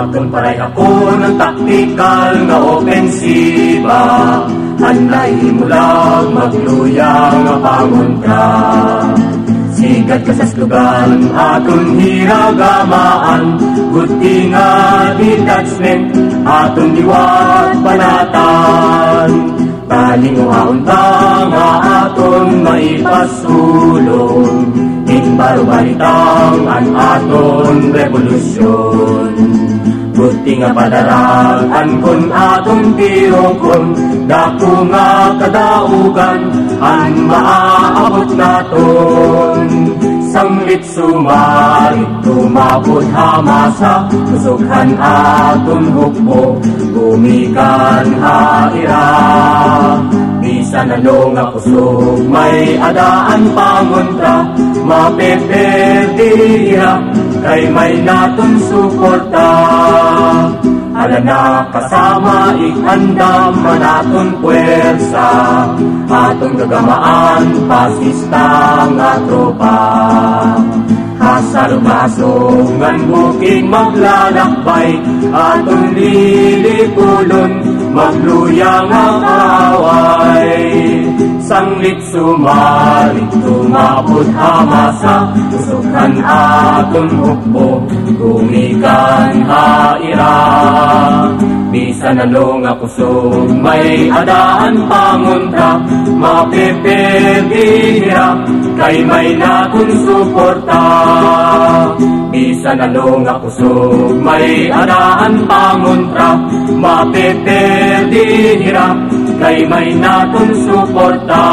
Aton paray ako ng taktikal nga opensiba. Hanay mulang magluyang nga pangontra Sigat ka sa slugan, aton hiragamaan. Guti nga detachment, aton liwat panatan Talinguhaon ta nga aton maipasulong Imbarbaritang an aton revolusyon Buti nga padaragan kun atong tirokon. Dako nga kadaugan an maaabot naton. Sanglit sumarit tumapot hamasa Kusukhan aton hukbo. Gumikan haira Bisan ano nga kusog may adaan pangontra Mapeperdira kay may naton suporta. Ala na kasama ikandam manaton puwersa. Atong gagamaan pasista nga tropa. Kasalumasong ngan bukig maglalakbay. Atong lilikulon magluyang ang away Sanglit sumalit tumapot hamasa Tusukan aton hukbo Gumikan haira. Bisan ano nga kusog may adaan pangunta Mapipibihira kay may naton suporta. Bisan ano nga kusog may adaan panguntra Mapipibihira kay may naton suporta